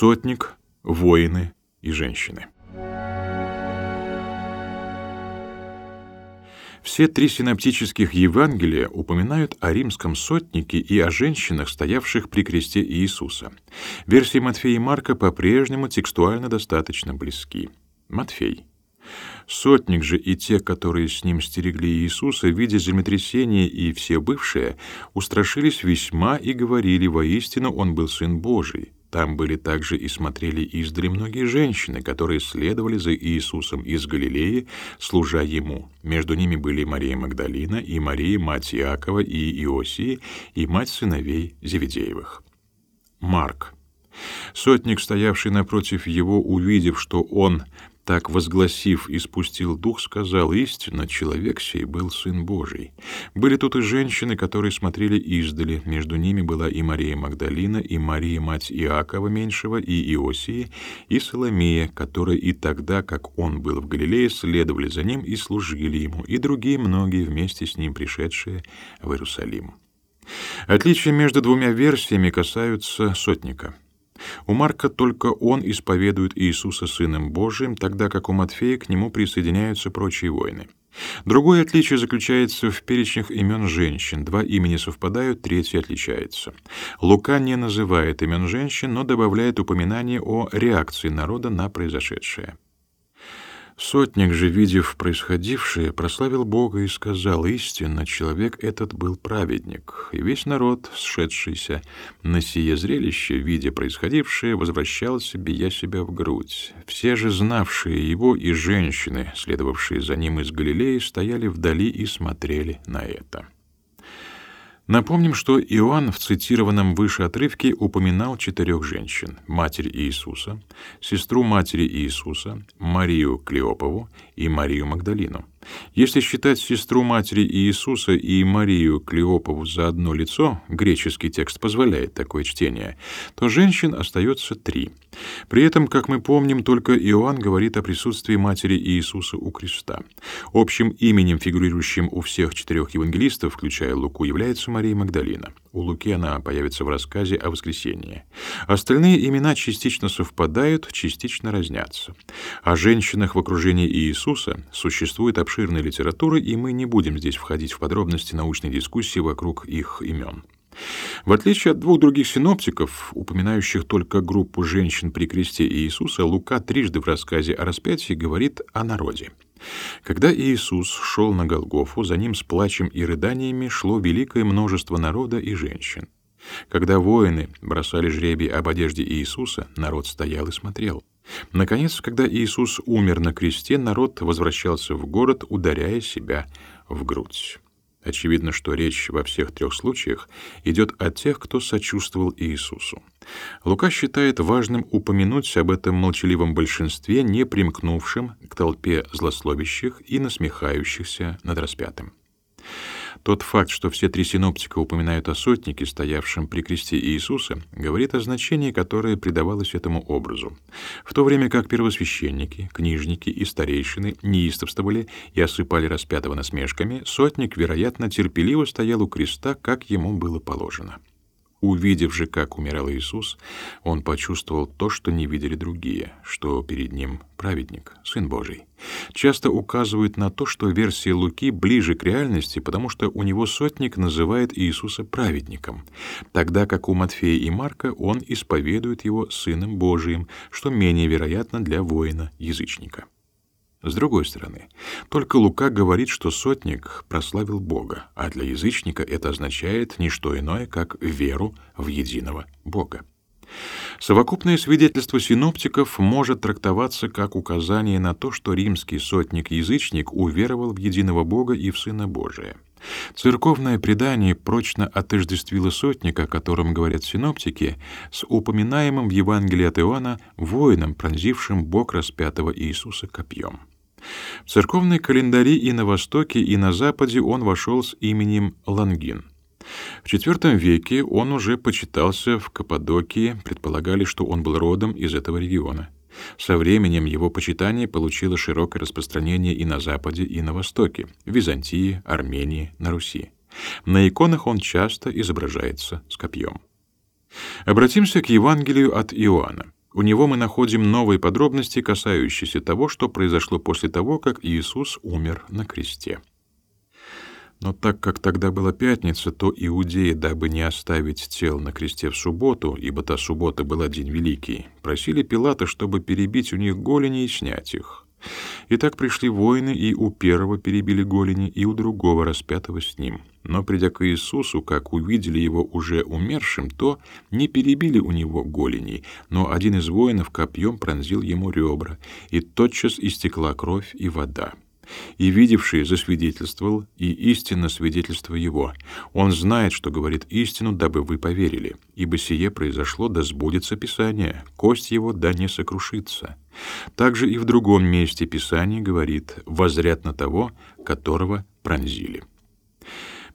сотник, воины и женщины. Все три синоптических Евангелия упоминают о римском сотнике и о женщинах, стоявших при кресте Иисуса. Версии Матфея и Марка по-прежнему текстуально достаточно близки. Матфей. Сотник же и те, которые с ним стерегли Иисуса, видя землетрясение и все бывшие, устрашились весьма и говорили, воистину он был Сын Божий. Там были также и смотрели издали многие женщины, которые следовали за Иисусом из Галилеи, служа Ему. Между ними были Мария Магдалина и Мария, мать Иакова и Иосии, и мать сыновей Зеведеевых. Марк. Сотник, стоявший напротив его, увидев, что он так, возгласив и спустил дух, сказал, «Истинно, человек сей был Сын Божий». Были тут и женщины, которые смотрели издали. Между ними была и Мария Магдалина, и Мария, мать Иакова Меньшего, и Иосии, и Соломия, которые и тогда, как он был в Галилее, следовали за ним и служили ему, и другие многие вместе с ним пришедшие в Иерусалим. Отличия между двумя версиями касаются сотника — у Марка только он исповедует Иисуса Сыном Божиим, тогда как у Матфея к нему присоединяются прочие воины. Другое отличие заключается в перечнях имен женщин. Два имени совпадают, третье отличается. Лука не называет имен женщин, но добавляет упоминание о реакции народа на произошедшее. Сотник же, видев происходившее, прославил Бога и сказал, «Истинно, человек этот был праведник». И весь народ, сшедшийся на сие зрелище, видя происходившее, возвращался, бия себя в грудь. Все же знавшие его и женщины, следовавшие за ним из Галилеи, стояли вдали и смотрели на это. Напомним, что Иоанн в цитированном выше отрывке упоминал четырех женщин: матерь Иисуса, сестру матери Иисуса, Марию Клеопову и Марию Магдалину. Если считать сестру матери Иисуса и Марию Клеопову за одно лицо, греческий текст позволяет такое чтение, то женщин остается три. При этом, как мы помним, только Иоанн говорит о присутствии матери Иисуса у креста. Общим именем, фигурирующим у всех четырех евангелистов, включая Луку, является Мария Магдалина. У Луки она появится в рассказе о воскресении. Остальные имена частично совпадают, частично разнятся. О женщинах в окружении Иисуса существует обширная литература, и мы не будем здесь входить в подробности научной дискуссии вокруг их имен. В отличие от двух других синоптиков, упоминающих только группу женщин при кресте Иисуса, Лука трижды в рассказе о распятии говорит о народе. Когда Иисус шел на Голгофу, за ним с плачем и рыданиями шло великое множество народа и женщин. Когда воины бросали жребий об одежде Иисуса, народ стоял и смотрел. Наконец, когда Иисус умер на кресте, народ возвращался в город, ударяя себя в грудь. Очевидно, что речь во всех трех случаях идет о тех, кто сочувствовал Иисусу. Лука считает важным упомянуть об этом молчаливом большинстве, не примкнувшем к толпе злословящих и насмехающихся над распятым. Тот факт, что все три синоптика упоминают о сотнике, стоявшем при кресте Иисуса, говорит о значении, которое придавалось этому образу. В то время как первосвященники, книжники и старейшины неистовствовали и осыпали распятого насмешками, сотник, вероятно, терпеливо стоял у креста, как ему было положено. Увидев же, как умирал Иисус, он почувствовал то, что не видели другие, что перед ним праведник, Сын Божий. Часто указывают на то, что версия Луки ближе к реальности, потому что у него сотник называет Иисуса праведником, тогда как у Матфея и Марка он исповедует его Сыном Божиим, что менее вероятно для воина-язычника. С другой стороны, только Лука говорит, что сотник прославил Бога, а для язычника это означает не что иное, как веру в единого Бога. Совокупное свидетельство синоптиков может трактоваться как указание на то, что римский сотник-язычник уверовал в единого Бога и в Сына Божия. Церковное предание прочно отождествило сотника, о котором говорят синоптики, с упоминаемым в Евангелии от Иоанна воином, пронзившим бок распятого Иисуса копьем. В церковные календари и на Востоке, и на Западе он вошел с именем Лангин. В IV веке он уже почитался в Каппадокии, предполагали, что он был родом из этого региона. Со временем его почитание получило широкое распространение и на Западе, и на Востоке, в Византии, Армении, на Руси. На иконах он часто изображается с копьем. Обратимся к Евангелию от Иоанна. У него мы находим новые подробности, касающиеся того, что произошло после того, как Иисус умер на кресте. Но так как тогда была пятница, то иудеи, дабы не оставить тел на кресте в субботу, ибо та суббота была день великий, просили Пилата, чтобы перебить у них голени и снять их. И так пришли воины, и у первого перебили голени, и у другого распятого с ним. Но, придя к Иисусу, как увидели его уже умершим, то не перебили у него голени, но один из воинов копьем пронзил ему ребра, и тотчас истекла кровь и вода. И видевший засвидетельствовал, и истинно свидетельство его. Он знает, что говорит истину, дабы вы поверили. Ибо сие произошло, да сбудется Писание, кость его да не сокрушится. Также и в другом месте Писание говорит «возрят на того, которого пронзили».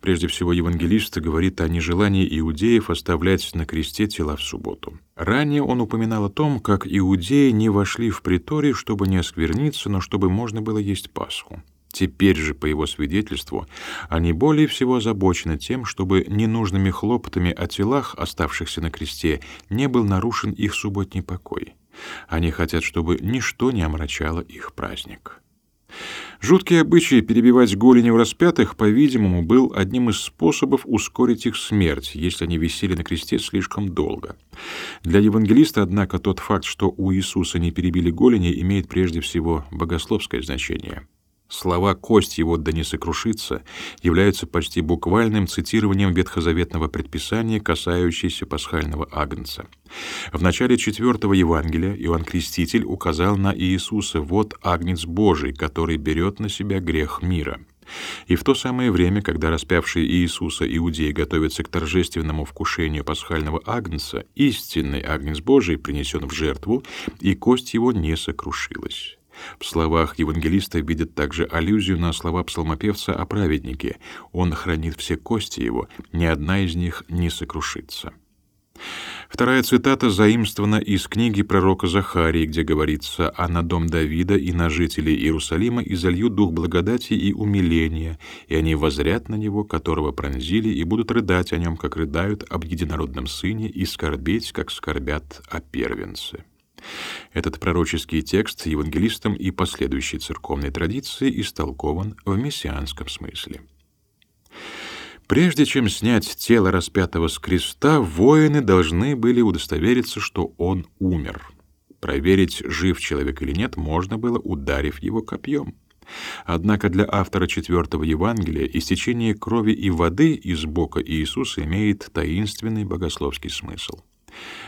Прежде всего, евангелист говорит о нежелании иудеев оставлять на кресте тела в субботу. Ранее он упоминал о том, как иудеи не вошли в приторий, чтобы не оскверниться, но чтобы можно было есть Пасху. Теперь же, по его свидетельству, они более всего озабочены тем, чтобы ненужными хлопотами о телах, оставшихся на кресте, не был нарушен их субботний покой. Они хотят, чтобы ничто не омрачало их праздник. Жуткий обычай перебивать голени у распятых, по-видимому, был одним из способов ускорить их смерть, если они висели на кресте слишком долго. Для евангелиста, однако, тот факт, что у Иисуса не перебили голени, имеет прежде всего богословское значение. Слова «кость его да не сокрушится» являются почти буквальным цитированием ветхозаветного предписания, касающегося пасхального агнца. В начале четвертого Евангелия Иоанн Креститель указал на Иисуса «Вот агнец Божий, который берет на себя грех мира». И в то самое время, когда распявшие Иисуса иудеи готовятся к торжественному вкушению пасхального агнца, истинный агнец Божий принесен в жертву, и кость его не сокрушилась. В словах евангелиста видят также аллюзию на слова псалмопевца о праведнике. Он хранит все кости его, ни одна из них не сокрушится. Вторая цитата заимствована из книги пророка Захарии, где говорится «А на дом Давида и на жителей Иерусалима изолью дух благодати и умиления, и они возрят на него, которого пронзили, и будут рыдать о нем, как рыдают об единородном сыне, и скорбеть, как скорбят о первенце». Этот пророческий текст евангелистом и последующей церковной традиции истолкован в мессианском смысле. Прежде чем снять тело распятого с креста, воины должны были удостовериться, что он умер. Проверить, жив человек или нет, можно было, ударив его копьем. Однако для автора четвертого Евангелия истечение крови и воды из бока Иисуса имеет таинственный богословский смысл.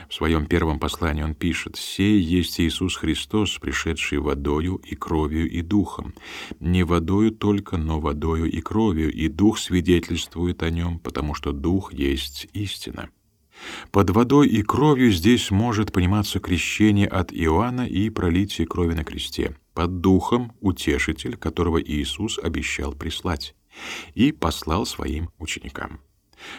В своем первом послании он пишет «Сей есть Иисус Христос, пришедший водою и кровью и духом. Не водою только, но водою и кровью, и дух свидетельствует о нем, потому что дух есть истина». Под водой и кровью здесь может пониматься крещение от Иоанна и пролитие крови на кресте. Под духом — утешитель, которого Иисус обещал прислать, и послал своим ученикам.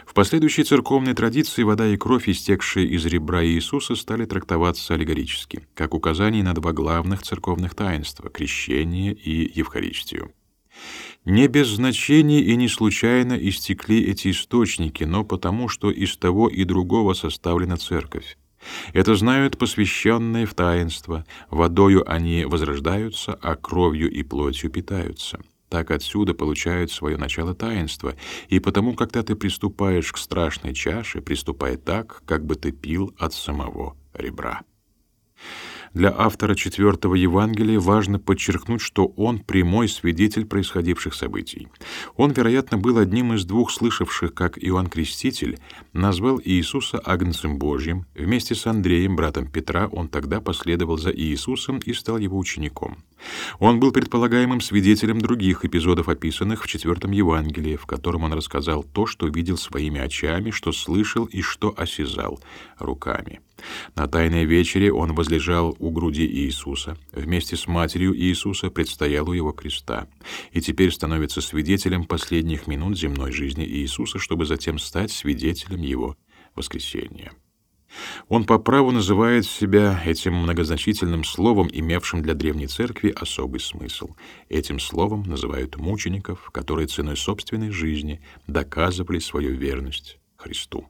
В последующей церковной традиции вода и кровь, истекшие из ребра Иисуса, стали трактоваться аллегорически, как указание на два главных церковных таинства — крещение и Евхаристию. Не без значения и не случайно истекли эти источники, но потому, что из того и другого составлена церковь. Это знают посвященные в таинство, водою они возрождаются, а кровью и плотью питаются. Так отсюда получают свое начало таинство, и потому, когда ты приступаешь к страшной чаше, приступай так, как бы ты пил от самого ребра. Для автора четвертого Евангелия важно подчеркнуть, что он прямой свидетель происходивших событий. Он, вероятно, был одним из двух слышавших, как Иоанн Креститель назвал Иисуса Агнцем Божьим. Вместе с Андреем, братом Петра, он тогда последовал за Иисусом и стал его учеником. Он был предполагаемым свидетелем других эпизодов, описанных в четвертом Евангелии, в котором он рассказал то, что видел своими очами, что слышал и что осязал руками. На Тайной вечере он возлежал у груди Иисуса, вместе с матерью Иисуса предстоял у его креста, и теперь становится свидетелем последних минут земной жизни Иисуса, чтобы затем стать свидетелем его воскресения. Он по праву называет себя этим многозначительным словом, имевшим для древней церкви особый смысл. Этим словом называют мучеников, которые ценой собственной жизни доказывали свою верность Христу.